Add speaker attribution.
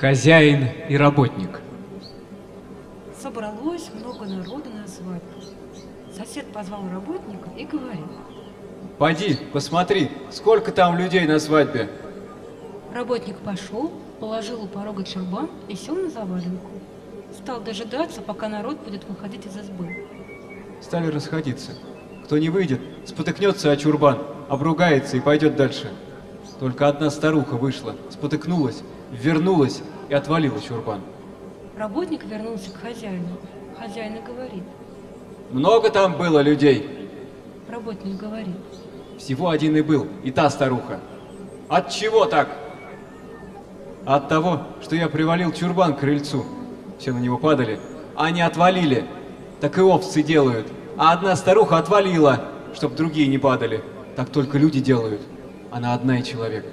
Speaker 1: Хозяин и работник.
Speaker 2: Собралось много народу на свадьбу. Сосед позвал работника и говорит.
Speaker 3: Пойди, посмотри, сколько там людей на свадьбе.
Speaker 2: Работник пошел, положил у порога чурбан и сел на заваленку. Стал дожидаться, пока народ будет выходить из избы.
Speaker 3: Стали расходиться. Кто не выйдет, спотыкнется о чурбан, обругается и пойдет дальше. Только одна старуха вышла, спотыкнулась, вернулась и отвалила чурбан.
Speaker 2: Работник вернулся к хозяину. Хозяин и говорит.
Speaker 3: Много там было людей?
Speaker 2: Работник говорит.
Speaker 3: Всего один и был, и та старуха. От чего так? От того, что я привалил чурбан к крыльцу. Все на него падали, они отвалили. Так и овцы делают. А одна старуха отвалила, чтоб другие не падали. Так только люди делают. Она одна и человек.